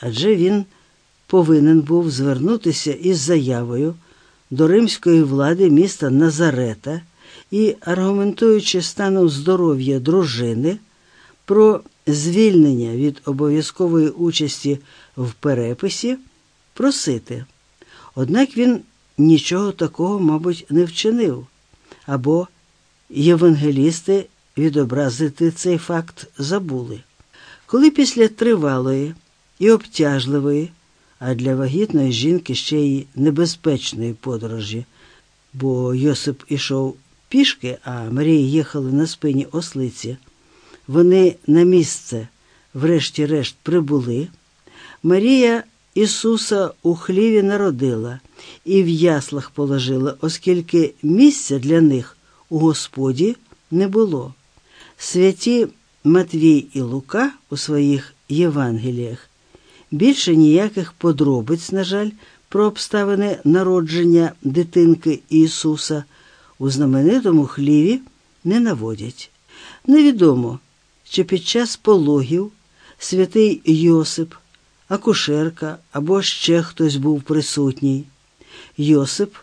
адже він повинен був звернутися із заявою до римської влади міста Назарета і, аргументуючи станом здоров'я дружини, про звільнення від обов'язкової участі в переписі, просити. Однак він нічого такого, мабуть, не вчинив, або євангелісти відобразити цей факт забули. Коли після тривалої і обтяжливої, а для вагітної жінки ще й небезпечної подорожі, бо Йосип ішов пішки, а Марія їхала на спині ослиці, вони на місце, врешті-решт, прибули. Марія Ісуса у хліві народила і в яслах положила, оскільки місця для них у Господі не було. Святі Матвій і Лука у своїх Євангеліях більше ніяких подробиць, на жаль, про обставини народження дитинки Ісуса у знаменитому хліві не наводять. Невідомо, чи під час пологів святий Йосип, акушерка або ще хтось був присутній. Йосип,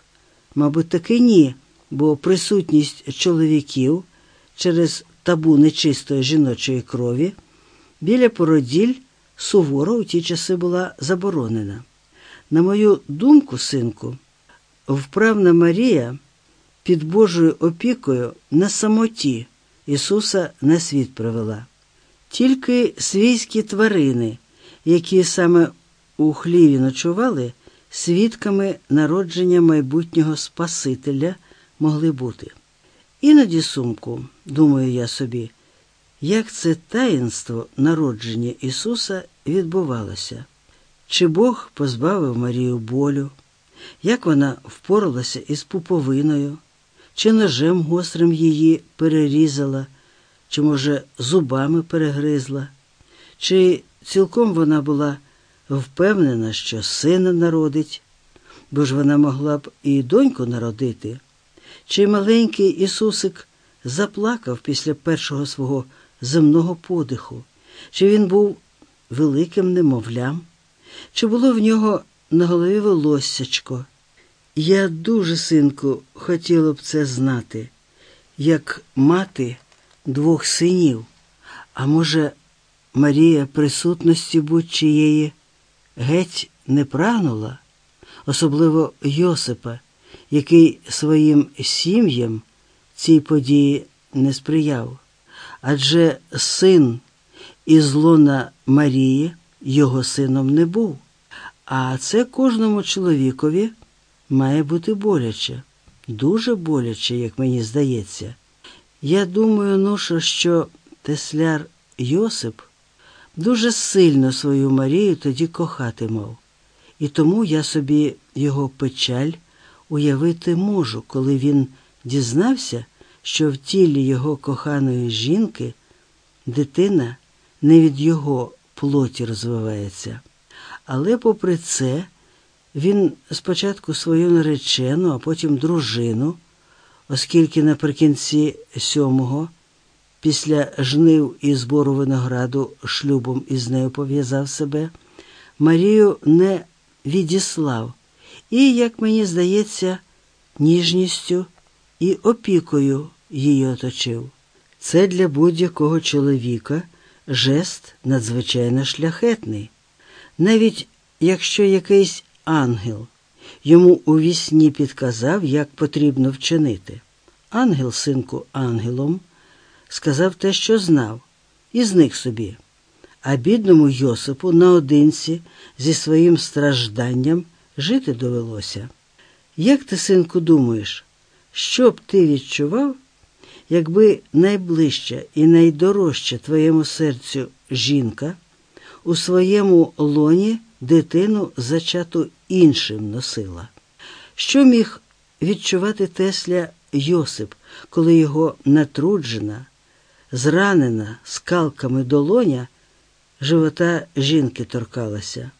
мабуть, таки ні, бо присутність чоловіків через табу нечистої жіночої крові біля породіль суворо у ті часи була заборонена. На мою думку, синку, вправна Марія під Божою опікою на самоті Ісуса на світ привела. Тільки свійські тварини, які саме у хліві ночували, свідками народження майбутнього Спасителя могли бути. Іноді сумку, думаю я собі, як це таїнство народження Ісуса відбувалося, чи Бог позбавив Марію болю, як вона впоралася із пуповиною, чи ножем гострим її перерізала, чи, може, зубами перегризла, чи цілком вона була впевнена, що сина народить, бо ж вона могла б і доньку народити, чи маленький Ісусик заплакав після першого свого земного подиху, чи він був великим немовлям, чи було в нього на голові волоссячко. Я дуже, синку, хотіла б це знати, як мати двох синів, а може, Марія присутності будь-чиєї геть не прагнула, особливо Йосипа, який своїм сім'ям цій події не сприяв. Адже син із лона Марії його сином не був, а це кожному чоловікові має бути боляче, дуже боляче, як мені здається. Я думаю, Нуша, що тесляр Йосип дуже сильно свою Марію тоді кохати мав, і тому я собі його печаль уявити можу, коли він дізнався, що в тілі його коханої жінки дитина не від його плоті розвивається. Але, попри це, він спочатку свою наречену, а потім дружину, оскільки наприкінці сьомого, після жнив і збору винограду шлюбом із нею пов'язав себе, Марію не відіслав і, як мені здається, ніжністю і опікою її оточив. Це для будь-якого чоловіка жест надзвичайно шляхетний. Навіть якщо якийсь ангел йому у вісні підказав, як потрібно вчинити. Ангел, синку, ангелом, сказав те, що знав, і зник собі. А бідному Йосипу наодинці зі своїм стражданням жити довелося. Як ти, синку, думаєш, що б ти відчував, якби найближча і найдорожча твоєму серцю жінка у своєму лоні дитину зачату іншим носила? Що міг відчувати Тесля Йосип, коли його натруджена, зранена скалками долоня живота жінки торкалася?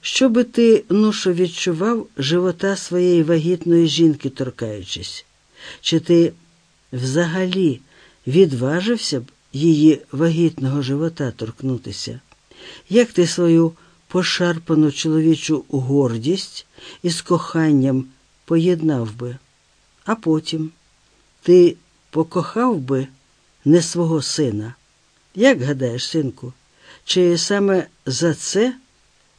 Що би ти, нушу, відчував живота своєї вагітної жінки, торкаючись? Чи ти взагалі відважився б її вагітного живота торкнутися? Як ти свою пошарпану чоловічу гордість із коханням поєднав би, а потім ти покохав би не свого сина. Як гадаєш, синку, чи саме за це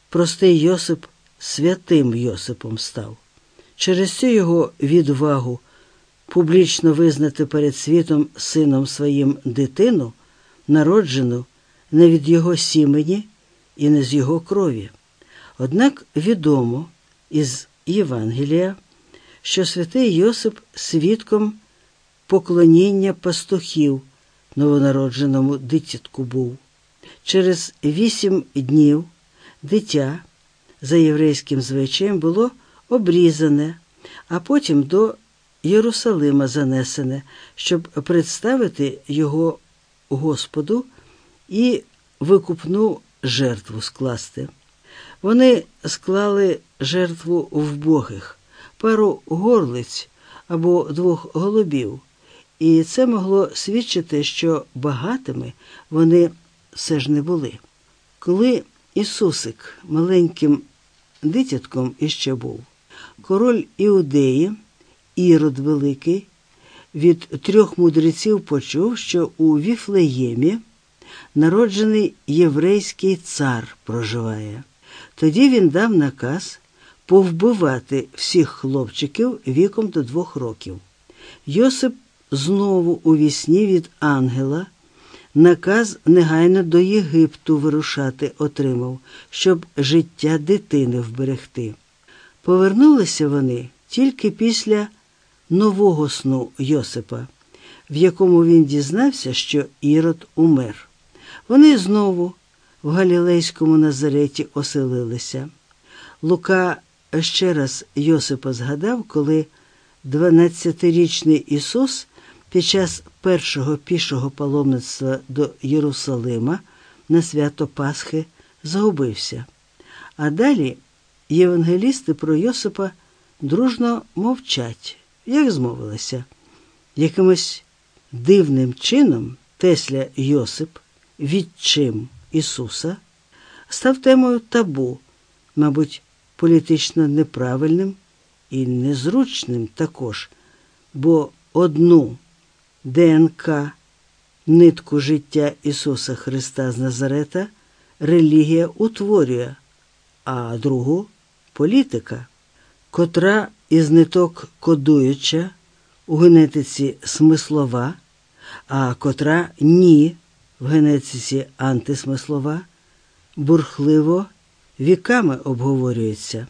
простий Йосип святим Йосипом став? Через цю його відвагу публічно визнати перед світом сином своїм дитину, народжену не від його сімені і не з його крові. Однак відомо із Євангелія, що святий Йосип свідком поклоніння пастухів новонародженому дитятку був. Через вісім днів дитя за єврейським звичаєм було обрізане, а потім до Єрусалима занесене, щоб представити його Господу і викупну жертву скласти. Вони склали жертву вбогих, пару горлиць або двох голубів, і це могло свідчити, що багатими вони все ж не були. Коли Ісусик маленьким дитятком іще був, король Іудеї, Ірод Великий, від трьох мудреців почув, що у Віфлеємі народжений єврейський цар проживає. Тоді він дав наказ повбивати всіх хлопчиків віком до двох років. Йосип знову у вісні від ангела наказ негайно до Єгипту вирушати отримав, щоб життя дитини вберегти. Повернулися вони тільки після нового сну Йосипа, в якому він дізнався, що Ірод умер. Вони знову в Галілейському Назареті оселилися. Лука ще раз Йосипа згадав, коли 12-річний Ісус під час першого пішого паломництва до Єрусалима на свято Пасхи загубився. А далі євангелісти про Йосипа дружно мовчать, як змовилися. Якимось дивним чином Тесля Йосип відчим Ісуса став темою табу, мабуть, політично неправильним і незручним також, бо одну ДНК, нитку життя Ісуса Христа з Назарета релігія утворює, а другу політика, котра із ниток кодуюча у генетиці смислова, а котра ні в генетиці антисмислова, бурхливо віками обговорюється.